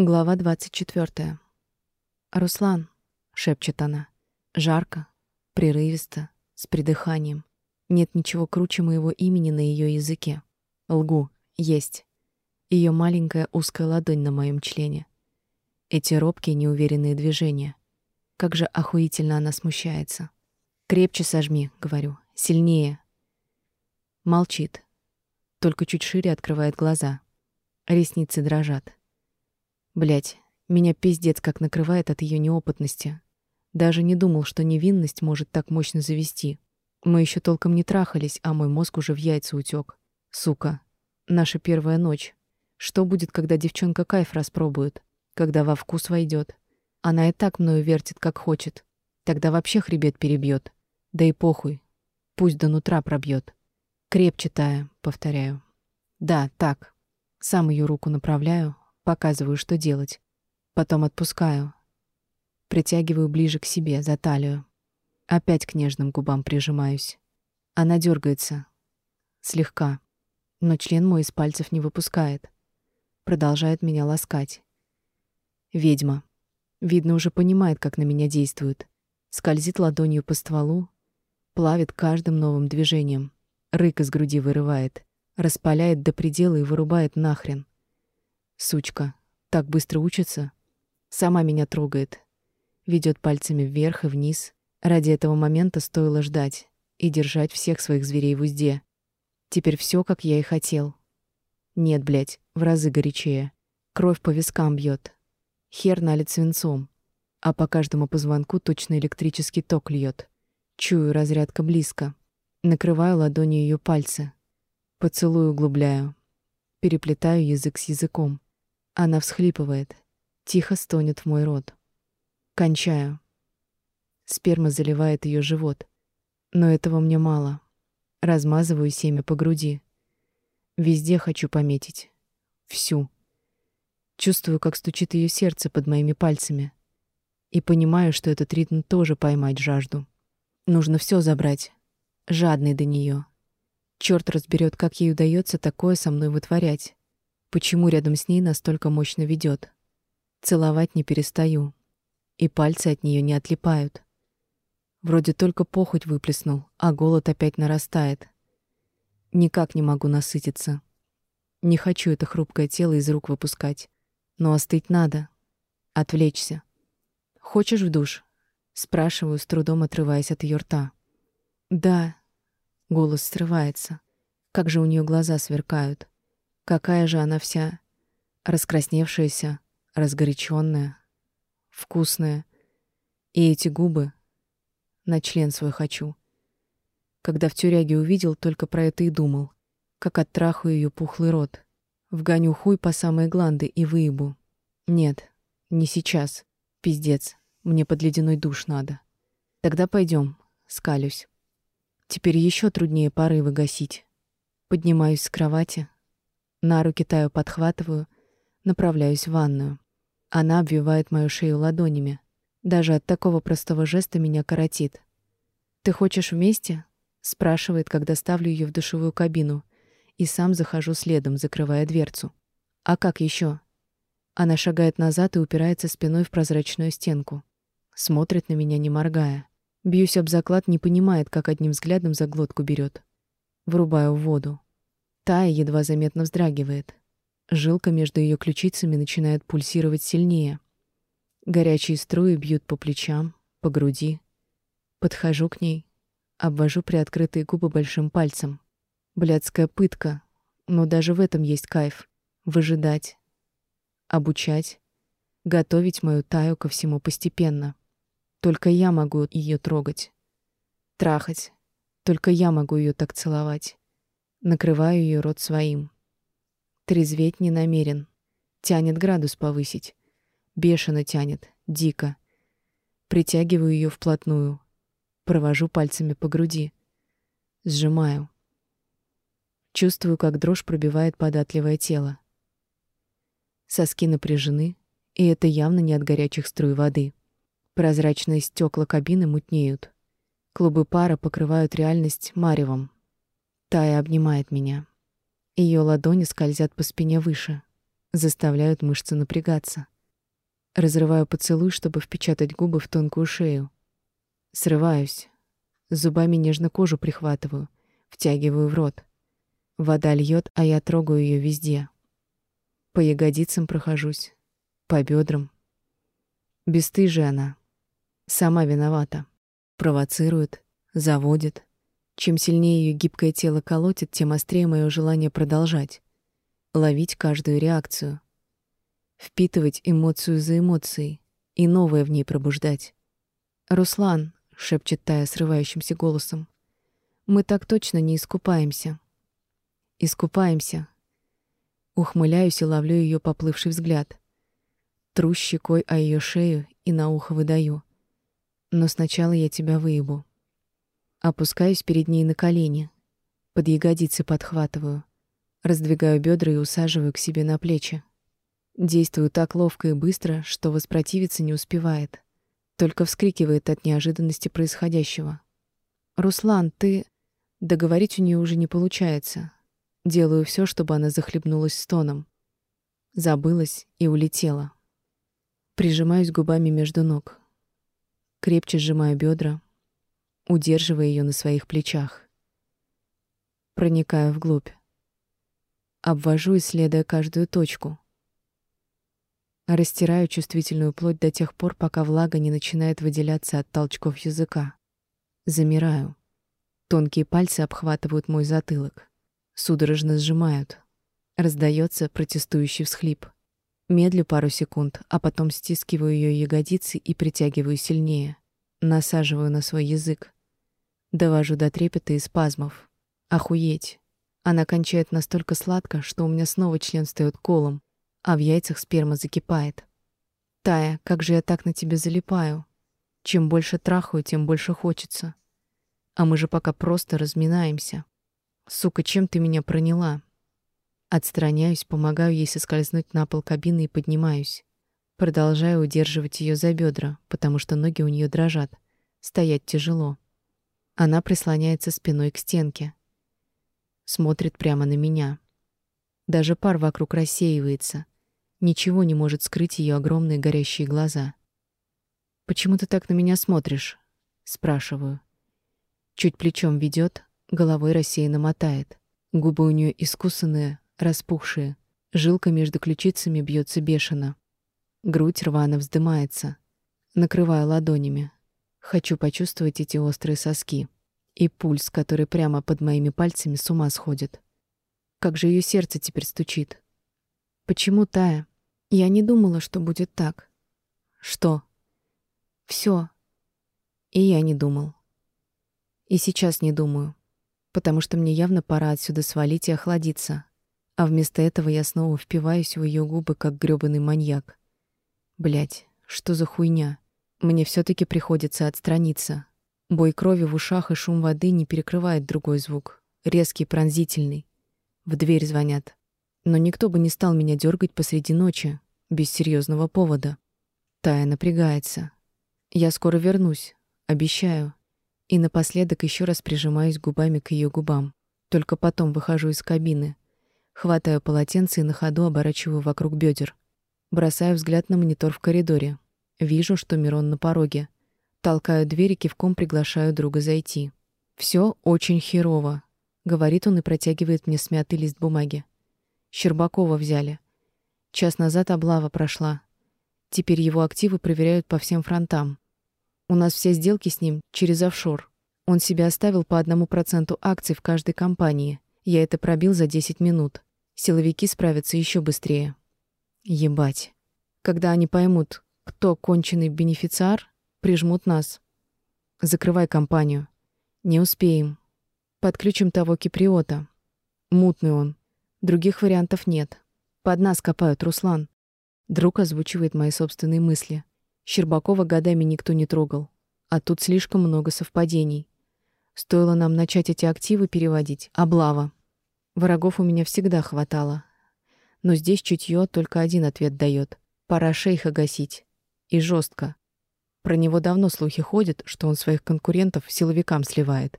Глава 24. «Руслан», — шепчет она, — жарко, прерывисто, с придыханием. Нет ничего круче моего имени на ее языке. Лгу. Есть. Ее маленькая узкая ладонь на моем члене. Эти робкие, неуверенные движения. Как же охуительно она смущается. «Крепче сожми», — говорю. «Сильнее». Молчит. Только чуть шире открывает глаза. Ресницы дрожат. Блять, меня пиздец как накрывает от ее неопытности. Даже не думал, что невинность может так мощно завести. Мы еще толком не трахались, а мой мозг уже в яйца утек. Сука. Наша первая ночь. Что будет, когда девчонка кайф распробует? Когда во вкус войдет? Она и так мною вертит, как хочет. Тогда вообще хребет перебьет. Да и похуй. Пусть до нутра пробьет. Крепче тая, повторяю. Да, так. Сам ее руку направляю, Показываю, что делать. Потом отпускаю. Притягиваю ближе к себе, за талию. Опять к нежным губам прижимаюсь. Она дергается. Слегка. Но член мой из пальцев не выпускает. Продолжает меня ласкать. Ведьма. Видно, уже понимает, как на меня действует. Скользит ладонью по стволу, плавит каждым новым движением. Рык из груди вырывает, распаляет до предела и вырубает нахрен. Сучка. Так быстро учится. Сама меня трогает. Ведет пальцами вверх и вниз. Ради этого момента стоило ждать и держать всех своих зверей в узде. Теперь все, как я и хотел. Нет, блядь, в разы горячее. Кровь по вискам бьет. Хер налит свинцом. А по каждому позвонку точно электрический ток льет. Чую, разрядка близко. Накрываю ладонью ее пальцы. Поцелую углубляю. Переплетаю язык с языком. Она всхлипывает, тихо стонет в мой рот. Кончаю. Сперма заливает ее живот. Но этого мне мало. Размазываю семя по груди. Везде хочу пометить. Всю. Чувствую, как стучит ее сердце под моими пальцами. И понимаю, что этот ритм тоже поймать жажду. Нужно все забрать. Жадный до нее. Черт разберет, как ей удается такое со мной вытворять. Почему рядом с ней настолько мощно ведет? Целовать не перестаю. И пальцы от нее не отлипают. Вроде только похоть выплеснул, а голод опять нарастает. Никак не могу насытиться. Не хочу это хрупкое тело из рук выпускать. Но остыть надо. Отвлечься. «Хочешь в душ?» Спрашиваю, с трудом отрываясь от ее рта. «Да». Голос срывается. Как же у нее глаза сверкают. Какая же она вся раскрасневшаяся, разгоряченная, вкусная. И эти губы на член свой хочу. Когда в тюряге увидел, только про это и думал. Как оттрахаю ее пухлый рот. Вгоню хуй по самые гланды и выебу. Нет, не сейчас. Пиздец, мне под ледяной душ надо. Тогда пойдем, скалюсь. Теперь еще труднее порывы гасить. Поднимаюсь с кровати, на руки Таю подхватываю, направляюсь в ванную. Она обвивает мою шею ладонями. Даже от такого простого жеста меня коротит. «Ты хочешь вместе?» — спрашивает, когда ставлю ее в душевую кабину, и сам захожу следом, закрывая дверцу. «А как еще? Она шагает назад и упирается спиной в прозрачную стенку. Смотрит на меня, не моргая. Бьюсь об заклад, не понимает, как одним взглядом за глотку берет. Врубаю воду. Тая едва заметно вздрагивает. Жилка между ее ключицами начинает пульсировать сильнее. Горячие струи бьют по плечам, по груди. Подхожу к ней, обвожу приоткрытые губы большим пальцем. Блядская пытка, но даже в этом есть кайф. Выжидать, обучать, готовить мою Таю ко всему постепенно. Только я могу ее трогать, трахать. Только я могу ее так целовать. Накрываю ее рот своим. Трезветь не намерен. Тянет градус повысить. Бешено тянет, дико. Притягиваю ее вплотную. Провожу пальцами по груди. Сжимаю. Чувствую, как дрожь пробивает податливое тело. Соски напряжены, и это явно не от горячих струй воды. Прозрачные стекла кабины мутнеют. Клубы пара покрывают реальность маревом, Тая обнимает меня. Ее ладони скользят по спине выше, заставляют мышцы напрягаться. Разрываю поцелуй, чтобы впечатать губы в тонкую шею. Срываюсь. Зубами нежно кожу прихватываю, втягиваю в рот. Вода льет, а я трогаю ее везде. По ягодицам прохожусь, по бедрам. Бесстыжая она. Сама виновата. Провоцирует, заводит. Чем сильнее ее гибкое тело колотит, тем острее мое желание продолжать. Ловить каждую реакцию. Впитывать эмоцию за эмоцией и новое в ней пробуждать. «Руслан», — шепчет Тая срывающимся голосом, — «мы так точно не искупаемся». «Искупаемся». Ухмыляюсь и ловлю ее поплывший взгляд. Тру щекой о ее шею и на ухо выдаю. «Но сначала я тебя выебу». Опускаюсь перед ней на колени. Под ягодицы подхватываю. Раздвигаю бедра и усаживаю к себе на плечи. Действую так ловко и быстро, что воспротивиться не успевает. Только вскрикивает от неожиданности происходящего. «Руслан, ты...» Договорить у нее уже не получается. Делаю все, чтобы она захлебнулась стоном. Забылась и улетела. Прижимаюсь губами между ног. Крепче сжимаю бедра, удерживая ее на своих плечах. Проникаю вглубь. Обвожу, исследуя каждую точку — Растираю чувствительную плоть до тех пор, пока влага не начинает выделяться от толчков языка. Замираю. Тонкие пальцы обхватывают мой затылок. Судорожно сжимают. Раздается протестующий всхлип. Медлю пару секунд, а потом стискиваю ее ягодицы и притягиваю сильнее. Насаживаю на свой язык. Довожу до трепета и спазмов. Охуеть. Она кончает настолько сладко, что у меня снова член встаёт колом, а в яйцах сперма закипает. Тая, как же я так на тебя залипаю. Чем больше трахаю, тем больше хочется. А мы же пока просто разминаемся. Сука, чем ты меня проняла? Отстраняюсь, помогаю ей соскользнуть на пол кабины и поднимаюсь. Продолжаю удерживать ее за бедра, потому что ноги у нее дрожат. Стоять тяжело. Она прислоняется спиной к стенке. Смотрит прямо на меня. Даже пар вокруг рассеивается. Ничего не может скрыть ее огромные горящие глаза. «Почему ты так на меня смотришь?» — спрашиваю. Чуть плечом ведет, головой рассеянно мотает. Губы у нее искусанные, распухшие. Жилка между ключицами бьется бешено. Грудь рвано вздымается. Накрываю ладонями. Хочу почувствовать эти острые соски. И пульс, который прямо под моими пальцами с ума сходит. Как же ее сердце теперь стучит. Почему Тая? Я не думала, что будет так. Что? Все. И я не думал. И сейчас не думаю, потому что мне явно пора отсюда свалить и охладиться. А вместо этого я снова впиваюсь в ее губы, как грёбаный маньяк. Блять, что за хуйня? Мне все таки приходится отстраниться. Бой крови в ушах и шум воды не перекрывает другой звук, резкий, пронзительный. В дверь звонят. Но никто бы не стал меня дергать посреди ночи, без серьезного повода. Тая напрягается. Я скоро вернусь, обещаю. И напоследок еще раз прижимаюсь губами к ее губам. Только потом выхожу из кабины. Хватаю полотенце и на ходу оборачиваю вокруг бедер. Бросаю взгляд на монитор в коридоре. Вижу, что Мирон на пороге. Толкаю дверь и кивком приглашаю друга зайти. Все очень херово говорит он и протягивает мне смятый лист бумаги. Щербакова взяли. Час назад облава прошла. Теперь его активы проверяют по всем фронтам. У нас все сделки с ним через офшор. Он себе оставил по одному проценту акций в каждой компании. Я это пробил за 10 минут. Силовики справятся еще быстрее. Ебать. Когда они поймут, кто конченый бенефициар, прижмут нас. Закрывай компанию. Не успеем. Подключим того киприота. Мутный он. Других вариантов нет. Под нас копают, Руслан. Друг озвучивает мои собственные мысли. Щербакова годами никто не трогал. А тут слишком много совпадений. Стоило нам начать эти активы переводить. Облава. Врагов у меня всегда хватало. Но здесь чутье только один ответ дает. Пора шейха гасить. И жестко. Про него давно слухи ходят, что он своих конкурентов силовикам сливает.